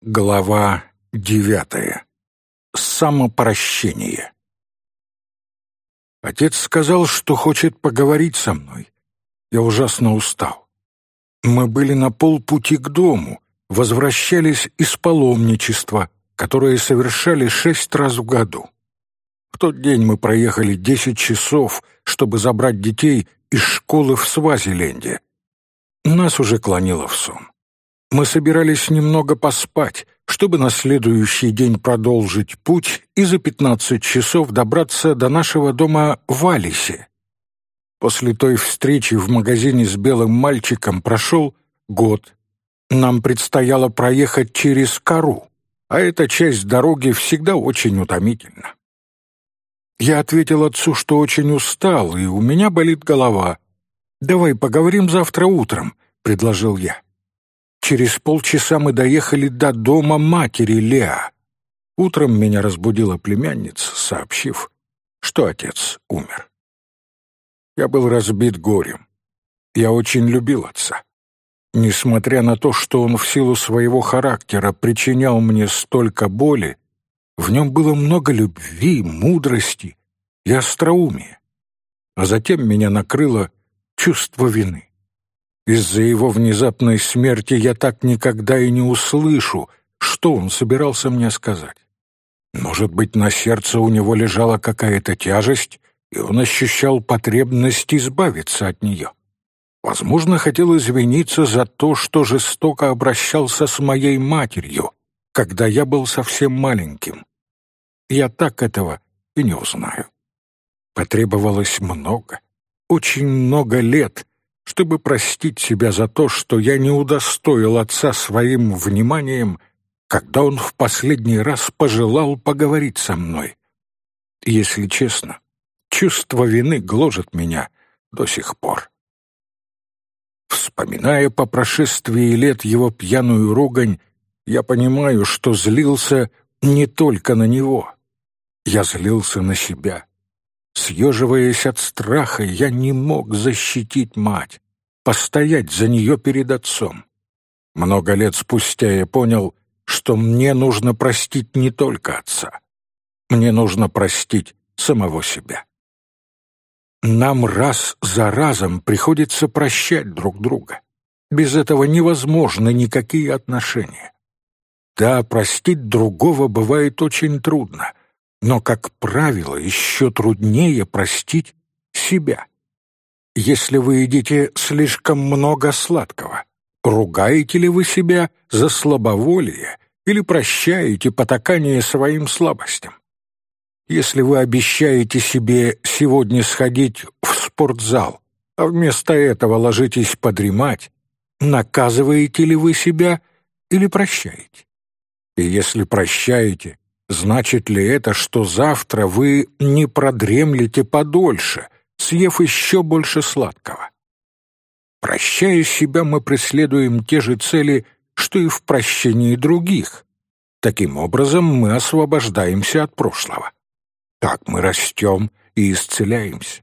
Глава девятая. Самопрощение. Отец сказал, что хочет поговорить со мной. Я ужасно устал. Мы были на полпути к дому, возвращались из паломничества, которое совершали шесть раз в году. В тот день мы проехали десять часов, чтобы забрать детей из школы в Свазиленде. Нас уже клонило в сон. Мы собирались немного поспать, чтобы на следующий день продолжить путь и за пятнадцать часов добраться до нашего дома в Алисе. После той встречи в магазине с белым мальчиком прошел год. Нам предстояло проехать через Кару, а эта часть дороги всегда очень утомительна. Я ответил отцу, что очень устал, и у меня болит голова. «Давай поговорим завтра утром», — предложил я. Через полчаса мы доехали до дома матери Леа. Утром меня разбудила племянница, сообщив, что отец умер. Я был разбит горем. Я очень любил отца. Несмотря на то, что он в силу своего характера причинял мне столько боли, в нем было много любви, мудрости и остроумия. А затем меня накрыло чувство вины. Из-за его внезапной смерти я так никогда и не услышу, что он собирался мне сказать. Может быть, на сердце у него лежала какая-то тяжесть, и он ощущал потребность избавиться от нее. Возможно, хотел извиниться за то, что жестоко обращался с моей матерью, когда я был совсем маленьким. Я так этого и не узнаю. Потребовалось много, очень много лет, чтобы простить себя за то, что я не удостоил отца своим вниманием, когда он в последний раз пожелал поговорить со мной. Если честно, чувство вины гложет меня до сих пор. Вспоминая по прошествии лет его пьяную ругань, я понимаю, что злился не только на него. Я злился на себя. Съеживаясь от страха, я не мог защитить мать, постоять за нее перед отцом. Много лет спустя я понял, что мне нужно простить не только отца. Мне нужно простить самого себя. Нам раз за разом приходится прощать друг друга. Без этого невозможны никакие отношения. Да, простить другого бывает очень трудно, но, как правило, еще труднее простить себя. Если вы едите слишком много сладкого, ругаете ли вы себя за слабоволие или прощаете потакание своим слабостям? Если вы обещаете себе сегодня сходить в спортзал, а вместо этого ложитесь подремать, наказываете ли вы себя или прощаете? И если прощаете, Значит ли это, что завтра вы не продремлете подольше, съев еще больше сладкого? Прощая себя, мы преследуем те же цели, что и в прощении других. Таким образом, мы освобождаемся от прошлого. Так мы растем и исцеляемся.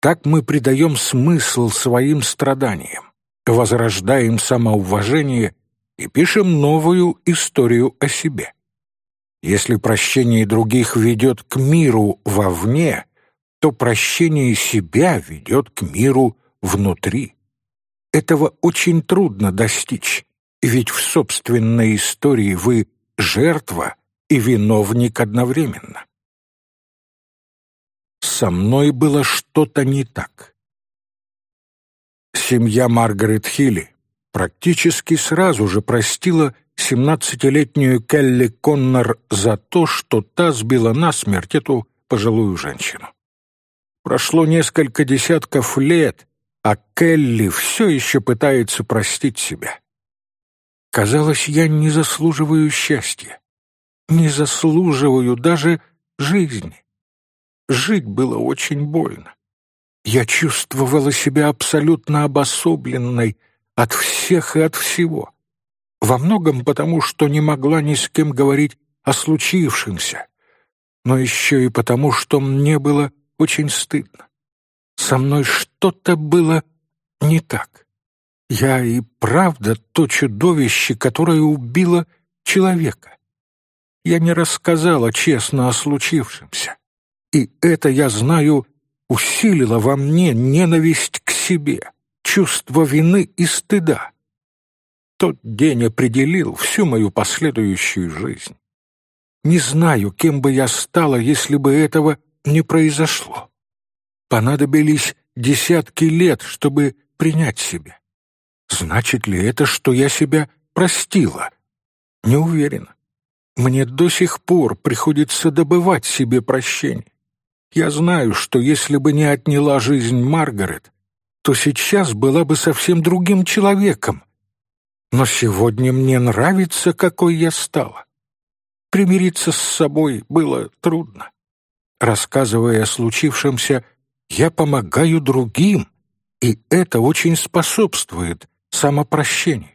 Так мы придаем смысл своим страданиям, возрождаем самоуважение и пишем новую историю о себе. Если прощение других ведет к миру вовне, то прощение себя ведет к миру внутри. Этого очень трудно достичь, ведь в собственной истории вы жертва и виновник одновременно. Со мной было что-то не так. Семья Маргарет Хилли практически сразу же простила семнадцатилетнюю Келли Коннор за то, что та сбила насмерть эту пожилую женщину. Прошло несколько десятков лет, а Келли все еще пытается простить себя. Казалось, я не заслуживаю счастья, не заслуживаю даже жизни. Жить было очень больно. Я чувствовала себя абсолютно обособленной от всех и от всего. Во многом потому, что не могла ни с кем говорить о случившемся, но еще и потому, что мне было очень стыдно. Со мной что-то было не так. Я и правда то чудовище, которое убило человека. Я не рассказала честно о случившемся. И это, я знаю, усилило во мне ненависть к себе, чувство вины и стыда. Тот день определил всю мою последующую жизнь. Не знаю, кем бы я стала, если бы этого не произошло. Понадобились десятки лет, чтобы принять себя. Значит ли это, что я себя простила? Не уверена. Мне до сих пор приходится добывать себе прощение. Я знаю, что если бы не отняла жизнь Маргарет, то сейчас была бы совсем другим человеком. Но сегодня мне нравится, какой я стала. Примириться с собой было трудно. Рассказывая о случившемся, я помогаю другим, и это очень способствует самопрощению.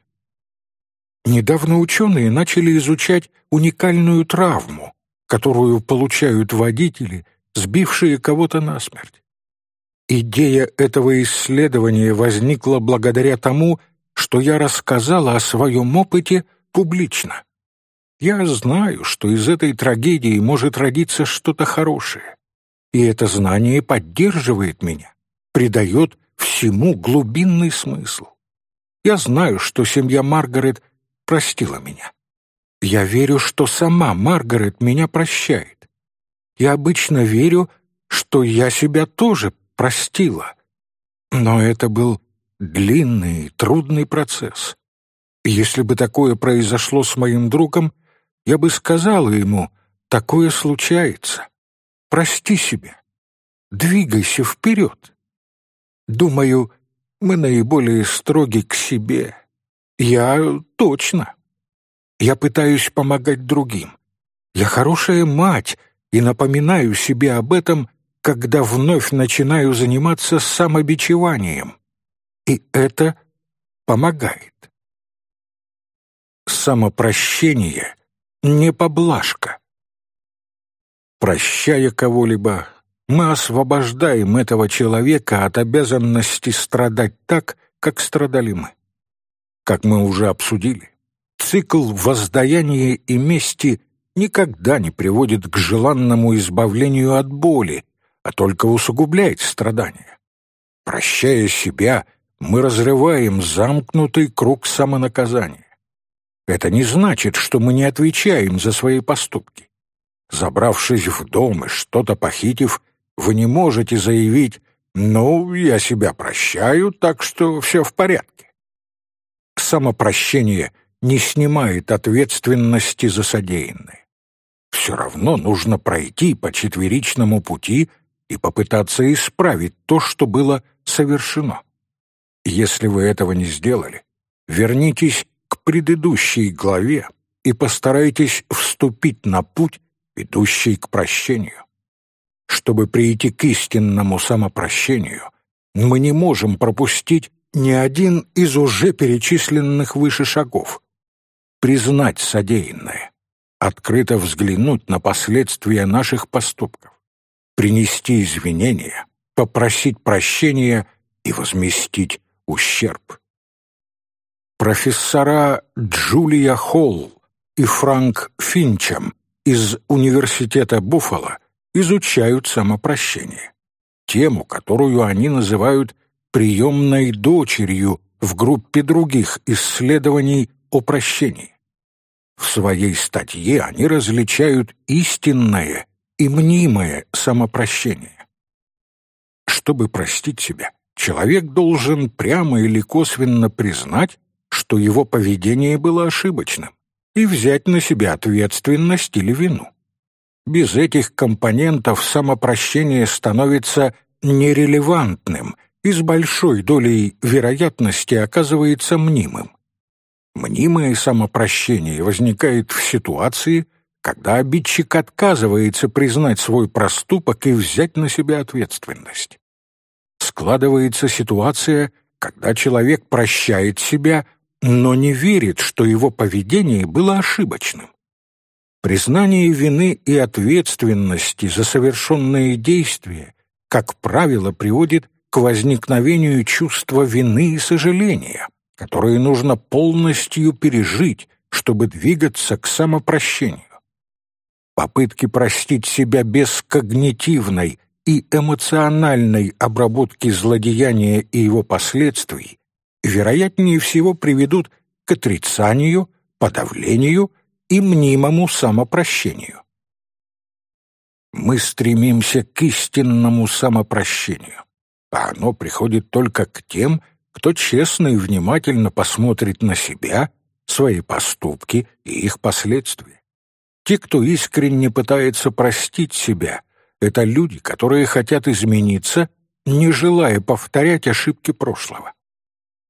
Недавно ученые начали изучать уникальную травму, которую получают водители, сбившие кого-то насмерть. Идея этого исследования возникла благодаря тому, что я рассказала о своем опыте публично. Я знаю, что из этой трагедии может родиться что-то хорошее, и это знание поддерживает меня, придает всему глубинный смысл. Я знаю, что семья Маргарет простила меня. Я верю, что сама Маргарет меня прощает. Я обычно верю, что я себя тоже простила. Но это был длинный, трудный процесс. Если бы такое произошло с моим другом, я бы сказала ему, такое случается. Прости себя. Двигайся вперед. Думаю, мы наиболее строги к себе. Я точно. Я пытаюсь помогать другим. Я хорошая мать и напоминаю себе об этом, когда вновь начинаю заниматься самобичеванием. И это помогает. Самопрощение — не поблажка. Прощая кого-либо, мы освобождаем этого человека от обязанности страдать так, как страдали мы. Как мы уже обсудили, цикл воздаяния и мести никогда не приводит к желанному избавлению от боли, а только усугубляет страдания. Прощая себя, мы разрываем замкнутый круг самонаказания. Это не значит, что мы не отвечаем за свои поступки. Забравшись в дом и что-то похитив, вы не можете заявить «Ну, я себя прощаю, так что все в порядке». Самопрощение не снимает ответственности за содеянное. Все равно нужно пройти по четверичному пути и попытаться исправить то, что было совершено. Если вы этого не сделали, вернитесь к предыдущей главе и постарайтесь вступить на путь, ведущий к прощению. Чтобы прийти к истинному самопрощению, мы не можем пропустить ни один из уже перечисленных выше шагов. Признать содеянное, открыто взглянуть на последствия наших поступков, принести извинения, попросить прощения и возместить ущерб профессора Джулия Холл и Франк Финчем из Университета Буффало изучают самопрощение, тему, которую они называют приемной дочерью в группе других исследований о прощении. В своей статье они различают истинное и мнимое самопрощение. Чтобы простить себя, человек должен прямо или косвенно признать, что его поведение было ошибочным, и взять на себя ответственность или вину. Без этих компонентов самопрощение становится нерелевантным и с большой долей вероятности оказывается мнимым. Мнимое самопрощение возникает в ситуации, когда обидчик отказывается признать свой проступок и взять на себя ответственность. Складывается ситуация, когда человек прощает себя, но не верит, что его поведение было ошибочным. Признание вины и ответственности за совершенные действия, как правило, приводит к возникновению чувства вины и сожаления, которые нужно полностью пережить, чтобы двигаться к самопрощению. Попытки простить себя без когнитивной и эмоциональной обработки злодеяния и его последствий вероятнее всего приведут к отрицанию, подавлению и мнимому самопрощению. Мы стремимся к истинному самопрощению, а оно приходит только к тем, кто честно и внимательно посмотрит на себя, свои поступки и их последствия. Те, кто искренне пытается простить себя, это люди, которые хотят измениться, не желая повторять ошибки прошлого.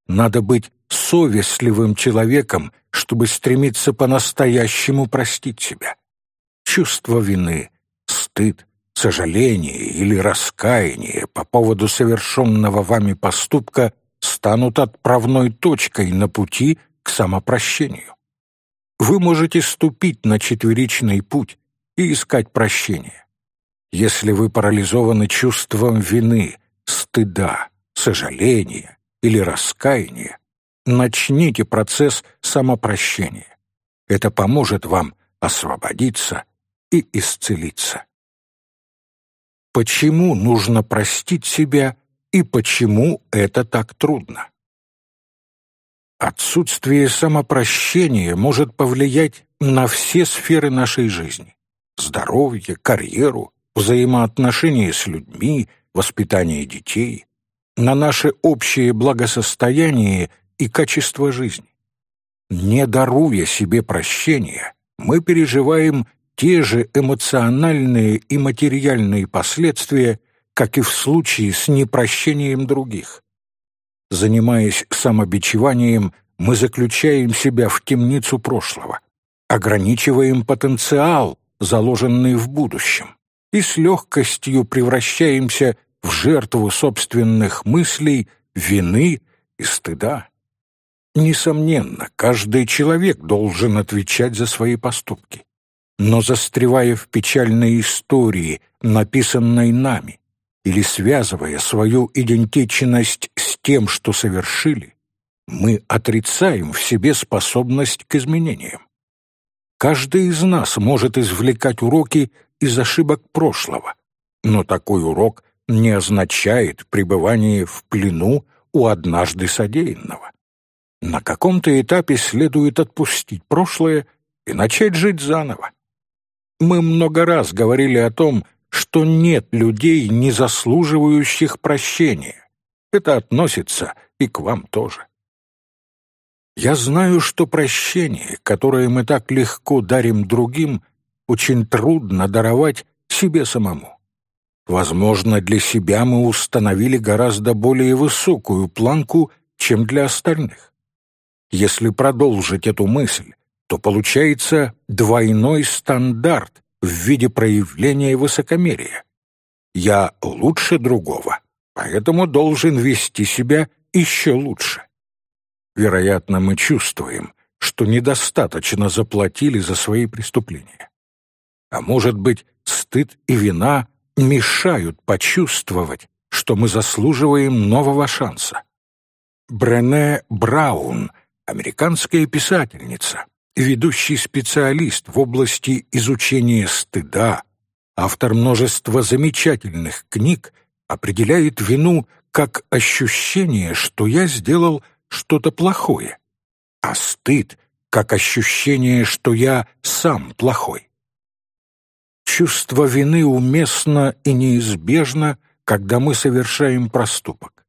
Надо быть совестливым человеком, чтобы стремиться по-настоящему простить себя. Чувство вины, стыд, сожаление или раскаяние по поводу совершенного вами поступка станут отправной точкой на пути к самопрощению. Вы можете ступить на четверичный путь и искать прощения. Если вы парализованы чувством вины, стыда, сожаления или раскаяния, начните процесс самопрощения. Это поможет вам освободиться и исцелиться. Почему нужно простить себя и почему это так трудно? Отсутствие самопрощения может повлиять на все сферы нашей жизни. Здоровье, карьеру, взаимоотношения с людьми, воспитание детей, на наше общее благосостояние и качество жизни. Не даруя себе прощения, мы переживаем те же эмоциональные и материальные последствия, как и в случае с непрощением других. Занимаясь самобичеванием, мы заключаем себя в темницу прошлого, ограничиваем потенциал, заложенный в будущем, и с легкостью превращаемся в жертву собственных мыслей, вины и стыда. Несомненно, каждый человек должен отвечать за свои поступки. Но застревая в печальной истории, написанной нами, или связывая свою идентичность с тем, что совершили, мы отрицаем в себе способность к изменениям. Каждый из нас может извлекать уроки из ошибок прошлого, но такой урок не означает пребывание в плену у однажды содеянного. На каком-то этапе следует отпустить прошлое и начать жить заново. Мы много раз говорили о том, что нет людей, не заслуживающих прощения. Это относится и к вам тоже. Я знаю, что прощение, которое мы так легко дарим другим, очень трудно даровать себе самому. Возможно, для себя мы установили гораздо более высокую планку, чем для остальных. Если продолжить эту мысль, то получается двойной стандарт, в виде проявления высокомерия. Я лучше другого, поэтому должен вести себя еще лучше. Вероятно, мы чувствуем, что недостаточно заплатили за свои преступления. А может быть, стыд и вина мешают почувствовать, что мы заслуживаем нового шанса. Брене Браун, американская писательница, ведущий специалист в области изучения стыда, автор множества замечательных книг, определяет вину как ощущение, что я сделал что-то плохое, а стыд как ощущение, что я сам плохой. Чувство вины уместно и неизбежно, когда мы совершаем проступок.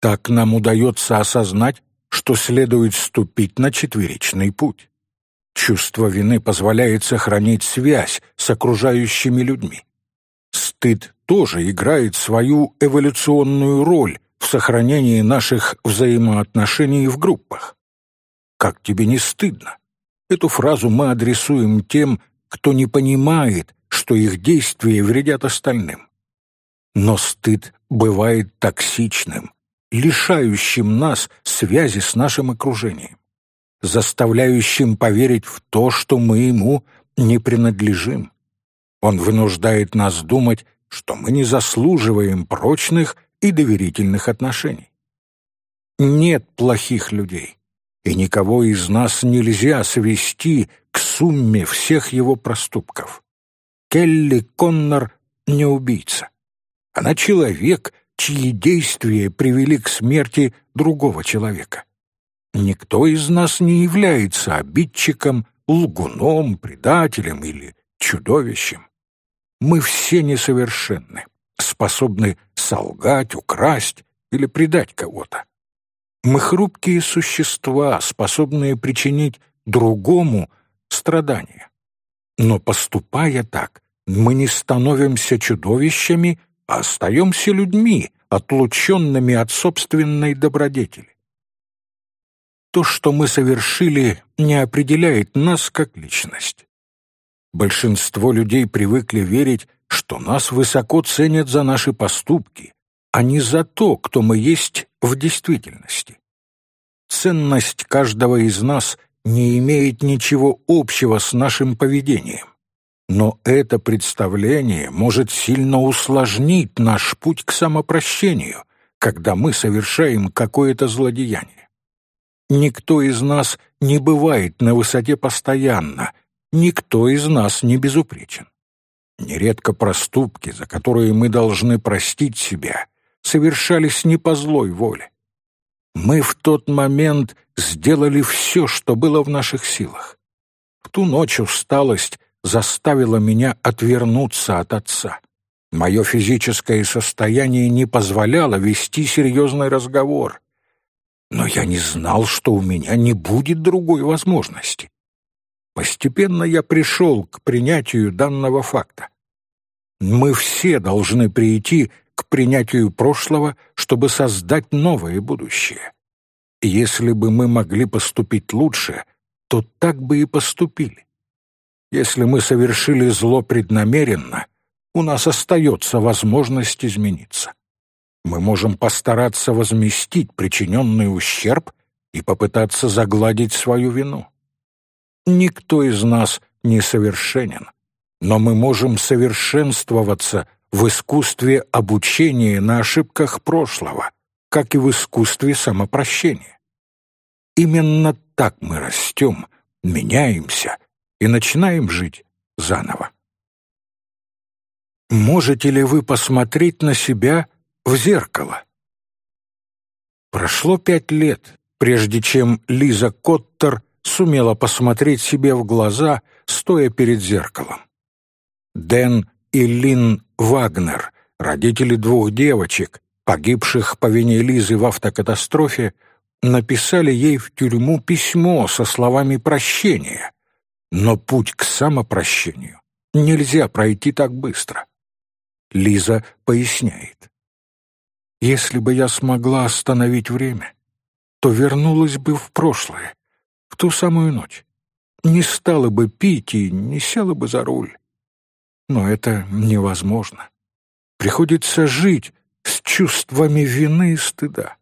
Так нам удается осознать, что следует ступить на четверичный путь. Чувство вины позволяет сохранить связь с окружающими людьми. Стыд тоже играет свою эволюционную роль в сохранении наших взаимоотношений в группах. «Как тебе не стыдно?» Эту фразу мы адресуем тем, кто не понимает, что их действия вредят остальным. Но стыд бывает токсичным, лишающим нас связи с нашим окружением заставляющим поверить в то, что мы ему не принадлежим. Он вынуждает нас думать, что мы не заслуживаем прочных и доверительных отношений. Нет плохих людей. и никого из нас нельзя свести к сумме всех его проступков. Келли Коннор не убийца. Она человек, чьи действия привели к смерти другого человека. Никто из нас не является обидчиком, лгуном, предателем или чудовищем. Мы все несовершенны, способны солгать, украсть или предать кого-то. Мы хрупкие существа, способные причинить другому страдания. Но поступая так, мы не становимся чудовищами, а остаемся людьми, отлученными от собственной добродетели. То, что мы совершили, не определяет нас как личность. Большинство людей привыкли верить, что нас высоко ценят за наши поступки, а не за то, кто мы есть в действительности. Ценность каждого из нас не имеет ничего общего с нашим поведением. Но это представление может сильно усложнить наш путь к самопрощению, когда мы совершаем какое-то злодеяние. Никто из нас не бывает на высоте постоянно, никто из нас не безупречен. Нередко проступки, за которые мы должны простить себя, совершались не по злой воле. Мы в тот момент сделали все, что было в наших силах. В ту ночь усталость заставила меня отвернуться от отца. Мое физическое состояние не позволяло вести серьезный разговор. Но я не знал, что у меня не будет другой возможности. Постепенно я пришел к принятию данного факта. Мы все должны прийти к принятию прошлого, чтобы создать новое будущее. Если бы мы могли поступить лучше, то так бы и поступили. Если мы совершили зло преднамеренно, у нас остается возможность измениться. Мы можем постараться возместить причиненный ущерб и попытаться загладить свою вину. Никто из нас не совершенен, но мы можем совершенствоваться в искусстве обучения на ошибках прошлого, как и в искусстве самопрощения. Именно так мы растем, меняемся и начинаем жить заново. Можете ли вы посмотреть на себя в зеркало? Прошло пять лет, прежде чем Лиза Коттер сумела посмотреть себе в глаза, стоя перед зеркалом. Дэн и Лин Вагнер, родители двух девочек, погибших по вине Лизы в автокатастрофе, написали ей в тюрьму письмо со словами прощения. Но путь к самопрощению нельзя пройти так быстро. Лиза поясняет. «Если бы я смогла остановить время, то вернулась бы в прошлое, в ту самую ночь. Не стала бы пить и не села бы за руль. Но это невозможно. Приходится жить с чувствами вины и стыда.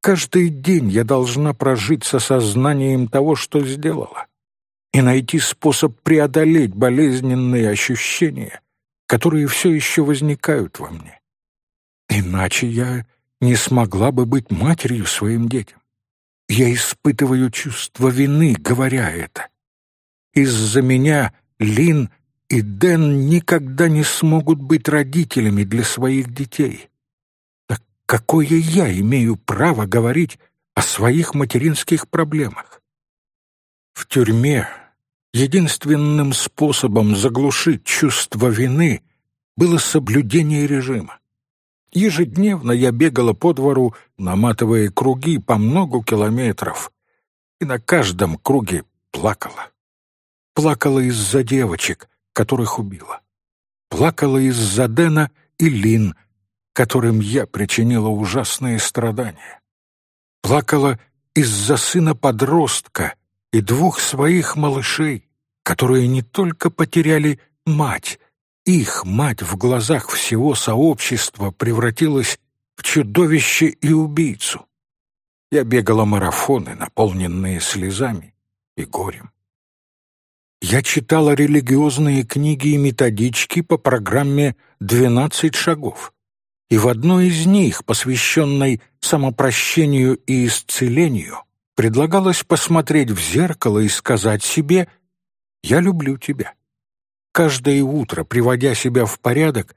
Каждый день я должна прожить со сознанием того, что сделала, и найти способ преодолеть болезненные ощущения, которые все еще возникают во мне. Иначе я не смогла бы быть матерью своим детям. Я испытываю чувство вины, говоря это. Из-за меня Лин и Дэн никогда не смогут быть родителями для своих детей. Так какое я имею право говорить о своих материнских проблемах? В тюрьме единственным способом заглушить чувство вины было соблюдение режима. Ежедневно я бегала по двору, наматывая круги по много километров, и на каждом круге плакала. Плакала из-за девочек, которых убила. Плакала из-за Дэна и Лин, которым я причинила ужасные страдания. Плакала из-за сына-подростка и двух своих малышей, которые не только потеряли мать, их мать в глазах всего сообщества превратилась в чудовище и убийцу. Я бегала марафоны, наполненные слезами и горем. Я читала религиозные книги и методички по программе «12 шагов». И в одной из них, посвященной самопрощению и исцелению, предлагалось посмотреть в зеркало и сказать себе «Я люблю тебя». Каждое утро, приводя себя в порядок,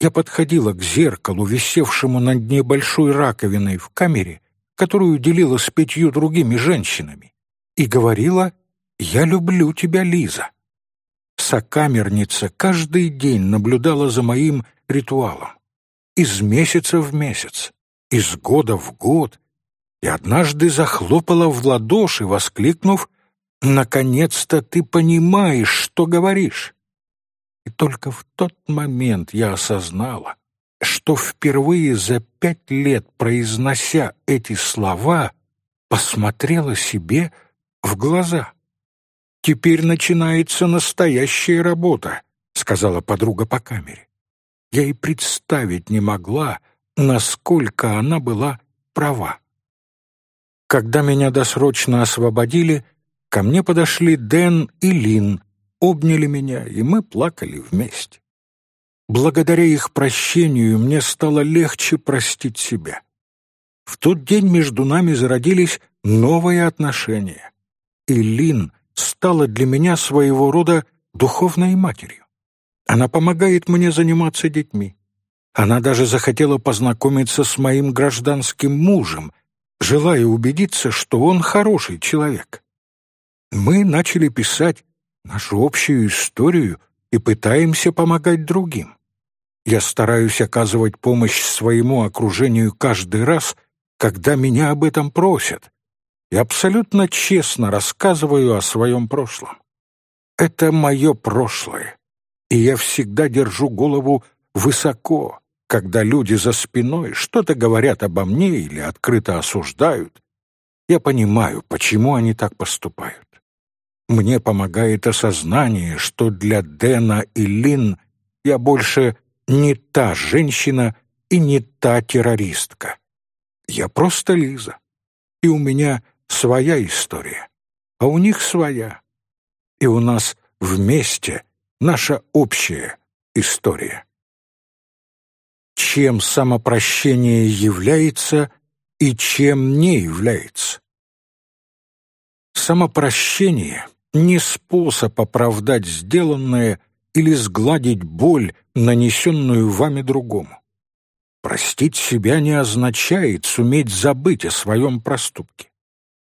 я подходила к зеркалу, висевшему на дне большой раковиной в камере, которую делила с пятью другими женщинами, и говорила «Я люблю тебя, Лиза». Сокамерница каждый день наблюдала за моим ритуалом. Из месяца в месяц, из года в год, и однажды захлопала в ладоши, воскликнув «Наконец-то ты понимаешь, что говоришь!» И только в тот момент я осознала, что впервые за пять лет, произнося эти слова, посмотрела себе в глаза. «Теперь начинается настоящая работа», — сказала подруга по камере. Я и представить не могла, насколько она была права. Когда меня досрочно освободили, ко мне подошли Дэн и Лин, обняли меня, и мы плакали вместе. Благодаря их прощению мне стало легче простить себя. В тот день между нами зародились новые отношения, и Лин стала для меня своего рода духовной матерью. Она помогает мне заниматься детьми. Она даже захотела познакомиться с моим гражданским мужем, желая убедиться, что он хороший человек. Мы начали писать нашу общую историю и пытаемся помогать другим. Я стараюсь оказывать помощь своему окружению каждый раз, когда меня об этом просят, и абсолютно честно рассказываю о своем прошлом. Это мое прошлое, и я всегда держу голову высоко, когда люди за спиной что-то говорят обо мне или открыто осуждают. Я понимаю, почему они так поступают. Мне помогает осознание, что для Дэна и Лин я больше не та женщина и не та террористка. Я просто Лиза, и у меня своя история, а у них своя. И у нас вместе наша общая история. Чем самопрощение является и чем не является? Самопрощение — не способ оправдать сделанное или сгладить боль, нанесенную вами другому. Простить себя не означает суметь забыть о своем проступке.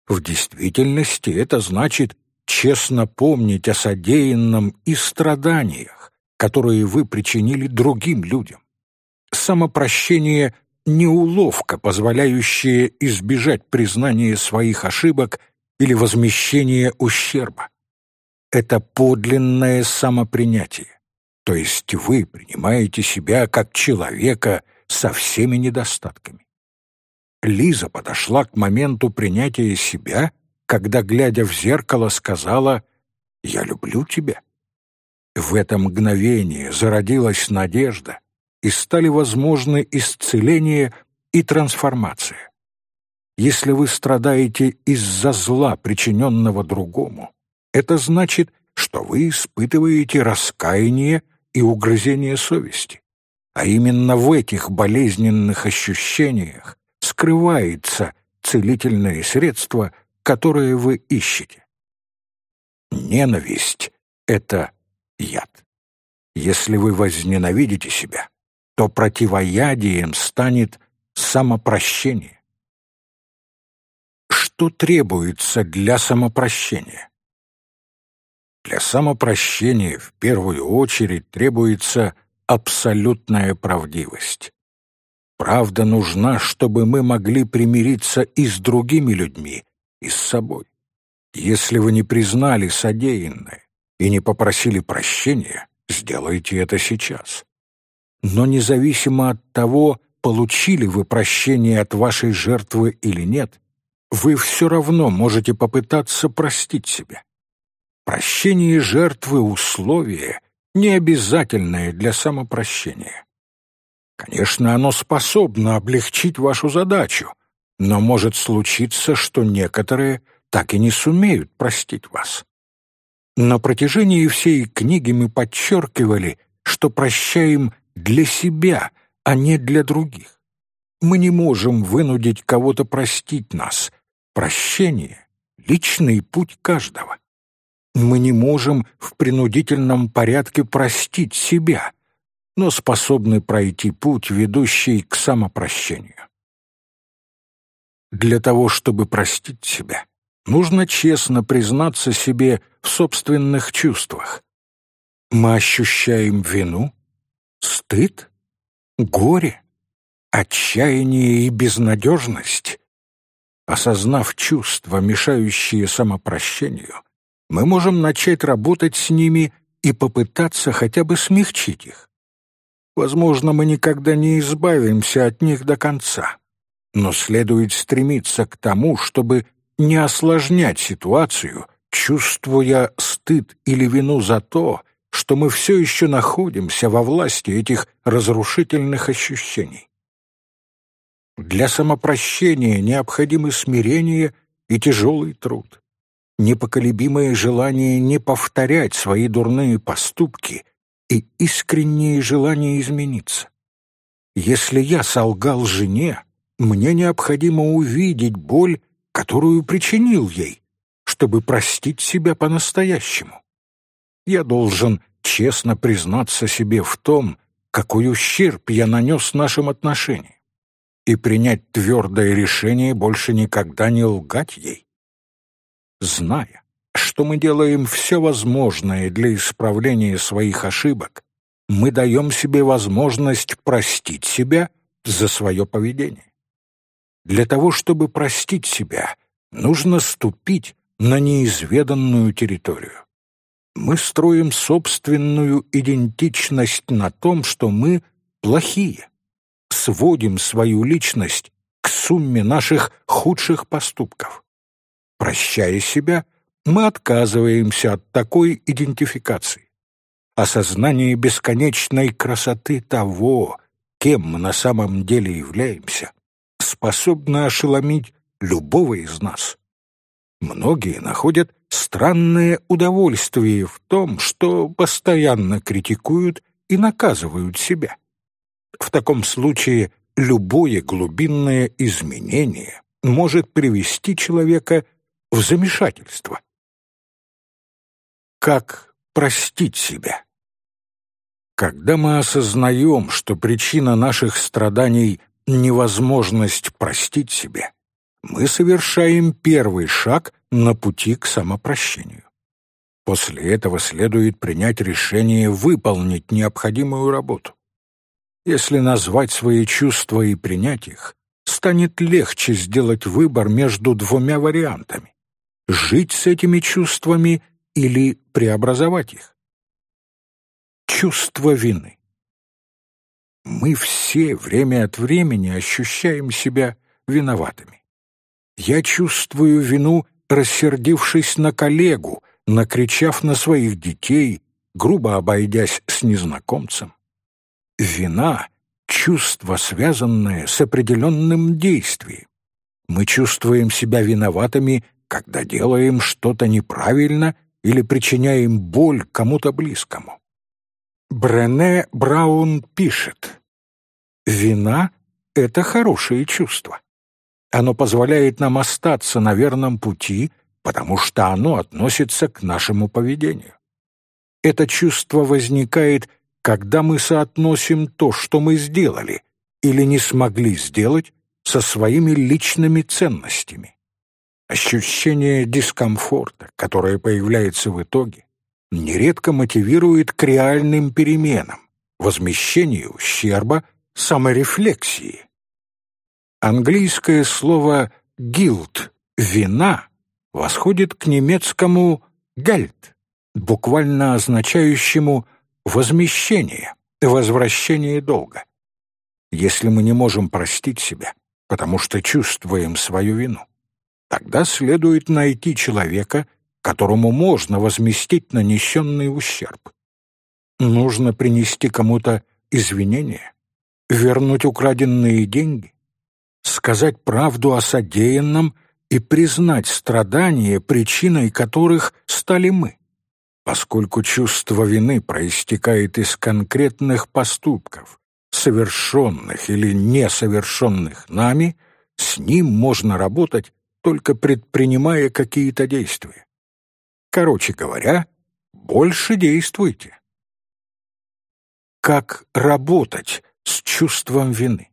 В действительности это значит честно помнить о содеянном и страданиях, которые вы причинили другим людям. Самопрощение — не уловка, позволяющая избежать признания своих ошибок или возмещения ущерба. Это подлинное самопринятие, то есть вы принимаете себя как человека со всеми недостатками. Лиза подошла к моменту принятия себя, когда, глядя в зеркало, сказала «Я люблю тебя». В это мгновение зародилась надежда, и стали возможны исцеление и трансформация. Если вы страдаете из-за зла, причиненного другому, это значит, что вы испытываете раскаяние и угрызение совести. А именно в этих болезненных ощущениях скрывается целительное средство, которое вы ищете. Ненависть — это яд. Если вы возненавидите себя, то противоядием станет самопрощение. Что требуется для самопрощения? Для самопрощения в первую очередь требуется абсолютная правдивость. Правда нужна, чтобы мы могли примириться и с другими людьми, и с собой. Если вы не признали содеянное и не попросили прощения, сделайте это сейчас. Но независимо от того, получили вы прощение от вашей жертвы или нет, вы все равно можете попытаться простить себя. Прощение жертвы — условие, не обязательное для самопрощения. Конечно, оно способно облегчить вашу задачу, но может случиться, что некоторые так и не сумеют простить вас. На протяжении всей книги мы подчеркивали, что прощаем для себя, а не для других. Мы не можем вынудить кого-то простить нас, Прощение — личный путь каждого. Мы не можем в принудительном порядке простить себя, но способны пройти путь, ведущий к самопрощению. Для того, чтобы простить себя, нужно честно признаться себе в собственных чувствах. Мы ощущаем вину, стыд, горе, отчаяние и безнадежность. Осознав чувства, мешающие самопрощению, мы можем начать работать с ними и попытаться хотя бы смягчить их. Возможно, мы никогда не избавимся от них до конца но следует стремиться к тому, чтобы не осложнять ситуацию, чувствуя стыд или вину за то, что мы все еще находимся во власти этих разрушительных ощущений. Для самопрощения необходимы смирение и тяжелый труд, непоколебимое желание не повторять свои дурные поступки и искреннее желание измениться. Если я солгал жене, мне необходимо увидеть боль, которую причинил ей, чтобы простить себя по-настоящему. Я должен честно признаться себе в том, какой ущерб я нанес нашим отношениям, и принять твердое решение больше никогда не лгать ей. Зная, что мы делаем все возможное для исправления своих ошибок, мы даем себе возможность простить себя за свое поведение. Для того, чтобы простить себя, нужно ступить на неизведанную территорию. Мы строим собственную идентичность на том, что мы плохие. Сводим свою личность к сумме наших худших поступков. Прощая себя, мы отказываемся от такой идентификации. Осознание бесконечной красоты того, кем мы на самом деле являемся, способна ошеломить любого из нас. Многие находят странное удовольствие в том, что постоянно критикуют и наказывают себя. В таком случае любое глубинное изменение может привести человека в замешательство. Как простить себя? Когда мы осознаем, что причина наших страданий невозможность простить себе, мы совершаем первый шаг на пути к самопрощению. После этого следует принять решение выполнить необходимую работу. Если назвать свои чувства и принять их, станет легче сделать выбор между двумя вариантами — жить с этими чувствами или преобразовать их. Чувство вины. Мы все время от времени ощущаем себя виноватыми. Я чувствую вину, рассердившись на коллегу, накричав на своих детей, грубо обойдясь с незнакомцем. Вина — чувство, связанное с определенным действием. Мы чувствуем себя виноватыми, когда делаем что-то неправильно или причиняем боль кому-то близкому. Брене Браун пишет, «Вина — это хорошее чувство. Оно позволяет нам остаться на верном пути, потому что оно относится к нашему поведению. Это чувство возникает, когда мы соотносим то, что мы сделали или не смогли сделать, со своими личными ценностями. Ощущение дискомфорта, которое появляется в итоге, нередко мотивирует к реальным переменам, возмещению ущерба, саморефлексии. Английское слово «guilt» — «вина» восходит к немецкому «geld», буквально означающему «возмещение», «возвращение долга». Если мы не можем простить себя, потому что чувствуем свою вину, тогда следует найти человека, которому можно возместить нанесенный ущерб. Нужно принести кому-то извинения, вернуть украденные деньги, сказать правду о содеянном и признать страдания, причиной которых стали мы. Поскольку чувство вины проистекает из конкретных поступков, совершенных или несовершенных нами, с ним можно работать только предпринимая какие-то действия. Короче говоря, больше действуйте. Как работать с чувством вины?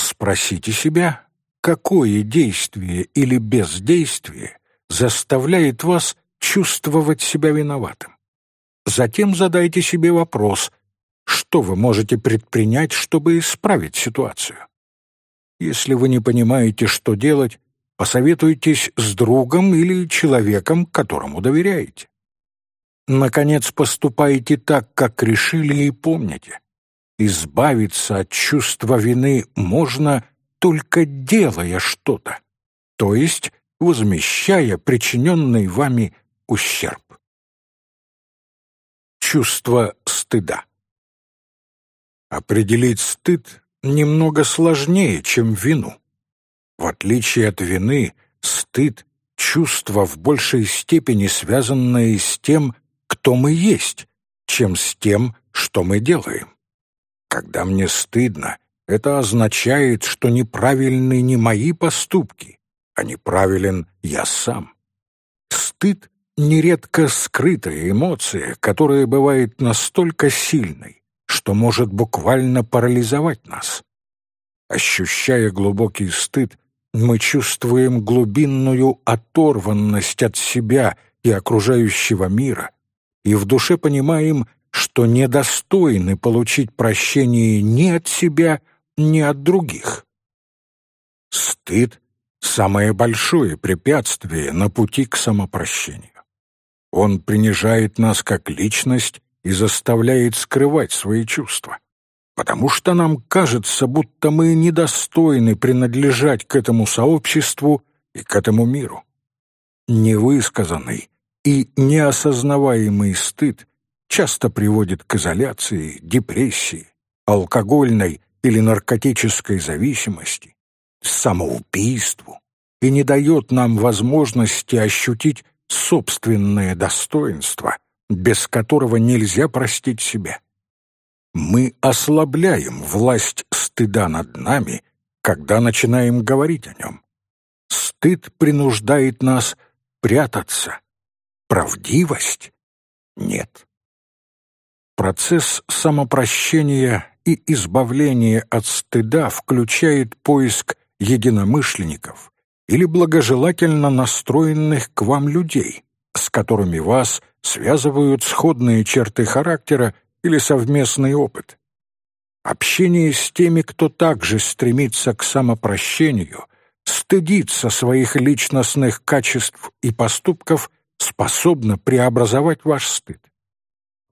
Спросите себя, какое действие или бездействие заставляет вас чувствовать себя виноватым. Затем задайте себе вопрос, что вы можете предпринять, чтобы исправить ситуацию. Если вы не понимаете, что делать, посоветуйтесь с другом или человеком, которому доверяете. Наконец, поступайте так, как решили, и помните. Избавиться от чувства вины можно, только делая что-то, то есть возмещая причиненный вами ущерб. Чувство стыда Определить стыд немного сложнее, чем вину. В отличие от вины, стыд — чувство в большей степени связанное с тем, кто мы есть, чем с тем, что мы делаем. Когда мне стыдно, это означает, что неправильны не мои поступки, а неправилен я сам. Стыд — нередко скрытая эмоция, которая бывает настолько сильной, что может буквально парализовать нас. Ощущая глубокий стыд, мы чувствуем глубинную оторванность от себя и окружающего мира, и в душе понимаем, что недостойны получить прощение ни от себя, ни от других. Стыд — самое большое препятствие на пути к самопрощению. Он принижает нас как личность и заставляет скрывать свои чувства, потому что нам кажется, будто мы недостойны принадлежать к этому сообществу и к этому миру. Невысказанный и неосознаваемый стыд часто приводит к изоляции, депрессии, алкогольной или наркотической зависимости, самоубийству и не дает нам возможности ощутить собственное достоинство без которого нельзя простить себя. Мы ослабляем власть стыда над нами, когда начинаем говорить о нем. Стыд принуждает нас прятаться. Правдивость? Нет. Процесс самопрощения и избавления от стыда включает поиск единомышленников или благожелательно настроенных к вам людей, с которыми вас – связывают сходные черты характера или совместный опыт. Общение с теми, кто также стремится к самопрощению, стыдится своих личностных качеств и поступков, способно преобразовать ваш стыд.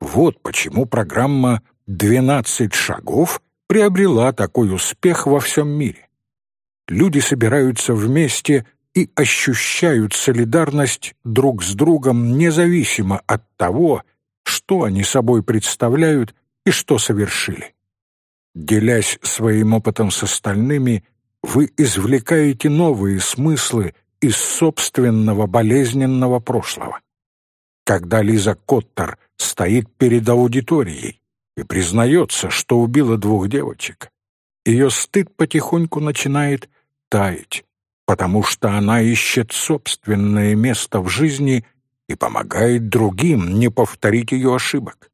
Вот почему программа «12 шагов» приобрела такой успех во всем мире. Люди собираются вместе и ощущают солидарность друг с другом независимо от того, что они собой представляют и что совершили. Делясь своим опытом с остальными, вы извлекаете новые смыслы из собственного болезненного прошлого. Когда Лиза Коттер стоит перед аудиторией и признается, что убила двух девочек, ее стыд потихоньку начинает таять, потому что она ищет собственное место в жизни и помогает другим не повторить ее ошибок.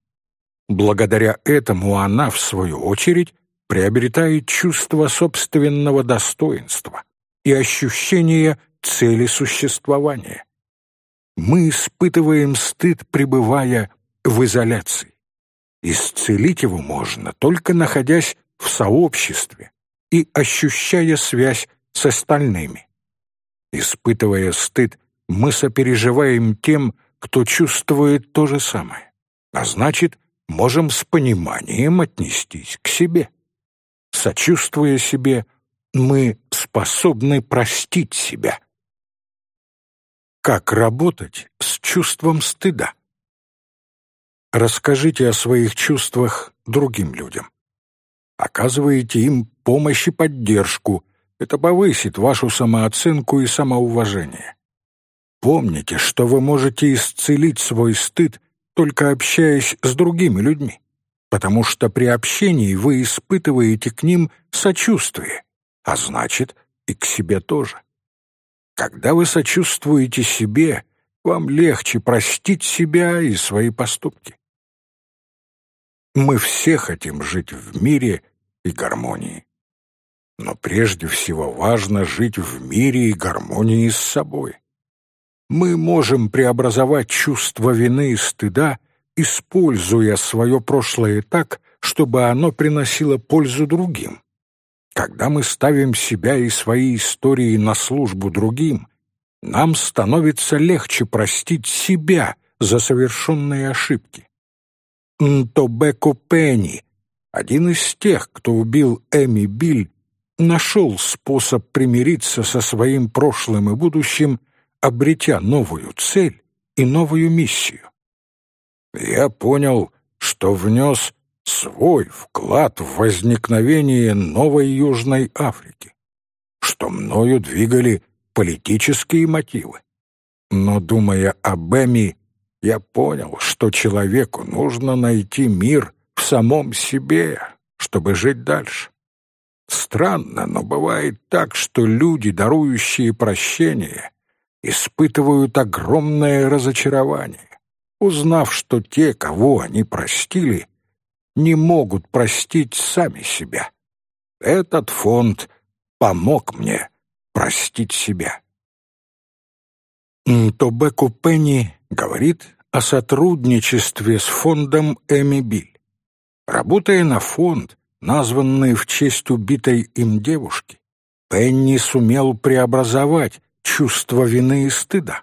Благодаря этому она, в свою очередь, приобретает чувство собственного достоинства и ощущение цели существования. Мы испытываем стыд, пребывая в изоляции. Исцелить его можно, только находясь в сообществе и ощущая связь с остальными. Испытывая стыд, мы сопереживаем тем, кто чувствует то же самое, а значит, можем с пониманием отнестись к себе. Сочувствуя себе, мы способны простить себя. Как работать с чувством стыда? Расскажите о своих чувствах другим людям. Оказывайте им помощь и поддержку, это повысит вашу самооценку и самоуважение. Помните, что вы можете исцелить свой стыд, только общаясь с другими людьми, потому что при общении вы испытываете к ним сочувствие, а значит, и к себе тоже. Когда вы сочувствуете себе, вам легче простить себя и свои поступки. Мы все хотим жить в мире и гармонии. Но прежде всего важно жить в мире и гармонии с собой. Мы можем преобразовать чувство вины и стыда, используя свое прошлое так, чтобы оно приносило пользу другим. Когда мы ставим себя и свои истории на службу другим, нам становится легче простить себя за совершенные ошибки. Нтобеко Пенни, один из тех, кто убил Эми Биль, нашел способ примириться со своим прошлым и будущим, обретя новую цель и новую миссию. Я понял, что внес свой вклад в возникновение новой Южной Африки, что мною двигали политические мотивы. Но, думая об Эми, я понял, что человеку нужно найти мир в самом себе, чтобы жить дальше. Странно, но бывает так, что люди, дарующие прощение, испытывают огромное разочарование, узнав, что те, кого они простили, не могут простить сами себя. Этот фонд помог мне простить себя. Тобеку Пенни говорит о сотрудничестве с фондом Эми Биль. Работая на фонд, названный в честь убитой им девушки, Пенни сумел преобразовать чувство вины и стыда,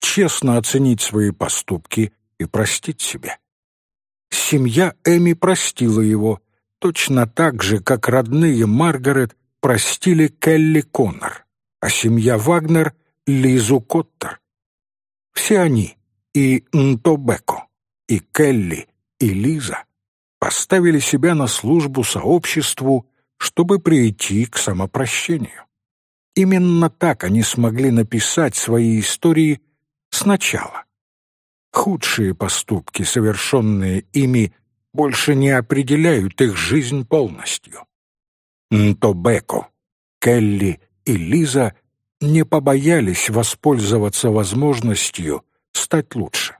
честно оценить свои поступки и простить себя. Семья Эми простила его, точно так же, как родные Маргарет простили Келли Коннор а семья Вагнер — Лизу Коттер. Все они, и Нтобеко, и Келли, и Лиза, поставили себя на службу сообществу, чтобы прийти к самопрощению. Именно так они смогли написать свои истории сначала. Худшие поступки, совершенные ими, больше не определяют их жизнь полностью. Нтобеко, Келли и Лиза не побоялись воспользоваться возможностью стать лучше.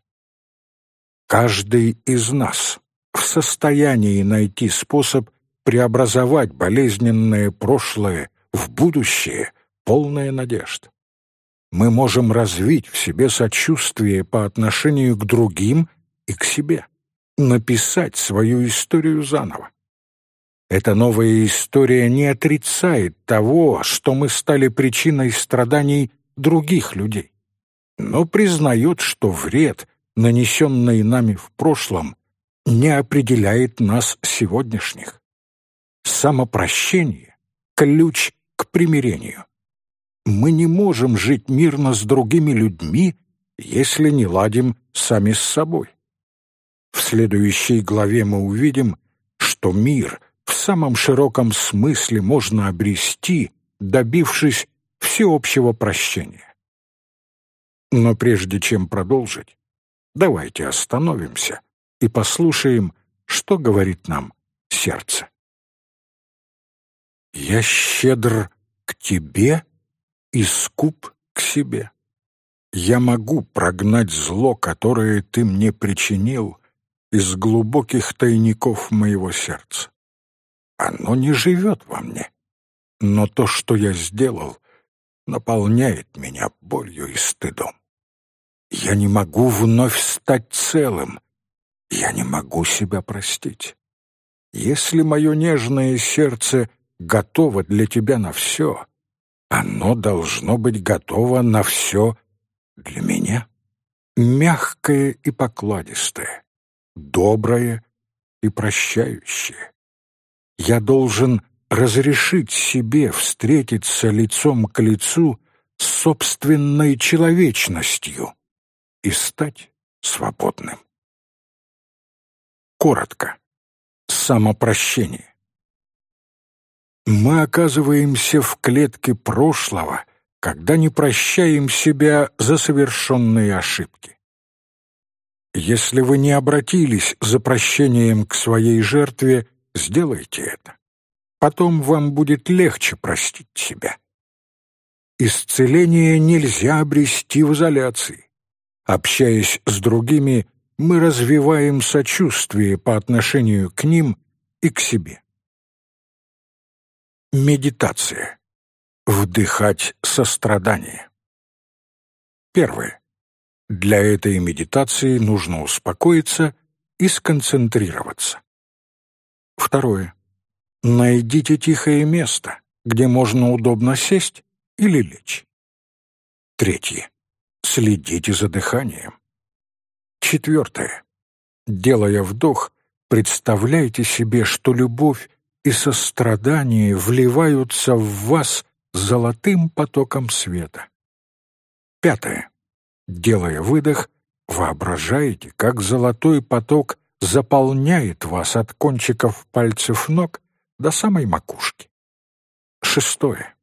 Каждый из нас в состоянии найти способ преобразовать болезненное прошлое в будущее, полное надежд. Мы можем развить в себе сочувствие по отношению к другим и к себе, написать свою историю заново. Эта новая история не отрицает того, что мы стали причиной страданий других людей, но признает, что вред, нанесенный нами в прошлом, не определяет нас сегодняшних. Самопрощение — ключ к примирению. Мы не можем жить мирно с другими людьми, если не ладим сами с собой. В следующей главе мы увидим, что мир — в самом широком смысле можно обрести, добившись всеобщего прощения. Но прежде чем продолжить, давайте остановимся и послушаем, что говорит нам сердце. «Я щедр к тебе и скуп к себе. Я могу прогнать зло, которое ты мне причинил, из глубоких тайников моего сердца. Оно не живет во мне. Но то, что я сделал, наполняет меня болью и стыдом. Я не могу вновь стать целым. Я не могу себя простить. Если мое нежное сердце готово для тебя на все, оно должно быть готово на все для меня. Мягкое и покладистое, доброе и прощающее я должен разрешить себе встретиться лицом к лицу с собственной человечностью и стать свободным. Коротко. Самопрощение. Мы оказываемся в клетке прошлого, когда не прощаем себя за совершенные ошибки. Если вы не обратились за прощением к своей жертве, Сделайте это. Потом вам будет легче простить себя. исцеление нельзя обрести в изоляции. Общаясь с другими, мы развиваем сочувствие по отношению к ним и к себе. Медитация. Вдыхать сострадание. Первое. Для этой медитации нужно успокоиться и сконцентрироваться. Второе. Найдите тихое место, где можно удобно сесть или лечь. Третье. Следите за дыханием. Четвертое. Делая вдох, представляйте себе, что любовь и сострадание вливаются в вас золотым потоком света. Пятое. Делая выдох, воображаете, как золотой поток заполняет вас от кончиков пальцев ног до самой макушки. Шестое.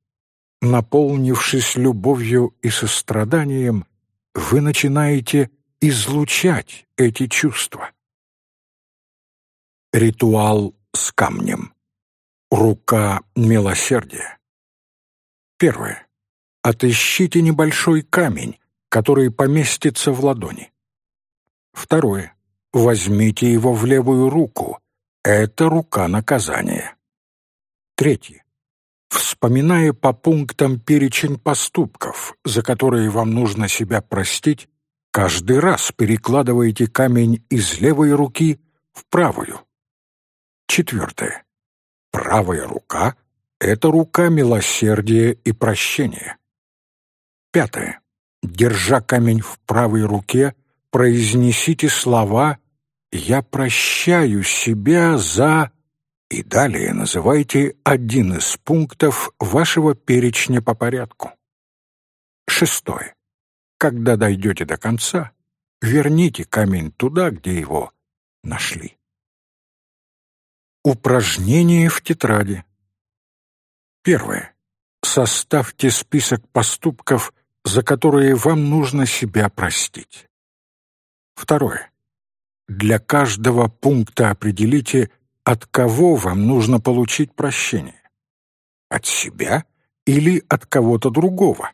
Наполнившись любовью и состраданием, вы начинаете излучать эти чувства. Ритуал с камнем. Рука милосердия. Первое. Отыщите небольшой камень, который поместится в ладони. Второе. Возьмите его в левую руку. Это рука наказания. Третье. Вспоминая по пунктам перечень поступков, за которые вам нужно себя простить, каждый раз перекладывайте камень из левой руки в правую. Четвертое. Правая рука — это рука милосердия и прощения. Пятое. Держа камень в правой руке, произнесите слова «Я прощаю себя за...» и далее называйте один из пунктов вашего перечня по порядку. Шестое. Когда дойдете до конца, верните камень туда, где его нашли. Упражнение в тетради. Первое. Составьте список поступков, за которые вам нужно себя простить. Второе. Для каждого пункта определите, от кого вам нужно получить прощение. От себя или от кого-то другого,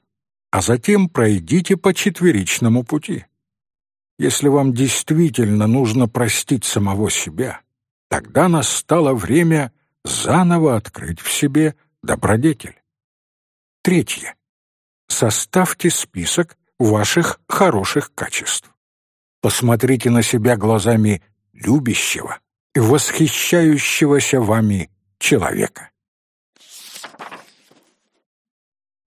а затем пройдите по четверичному пути. Если вам действительно нужно простить самого себя, тогда настало время заново открыть в себе добродетель. Третье. Составьте список ваших хороших качеств. Посмотрите на себя глазами любящего, восхищающегося вами человека.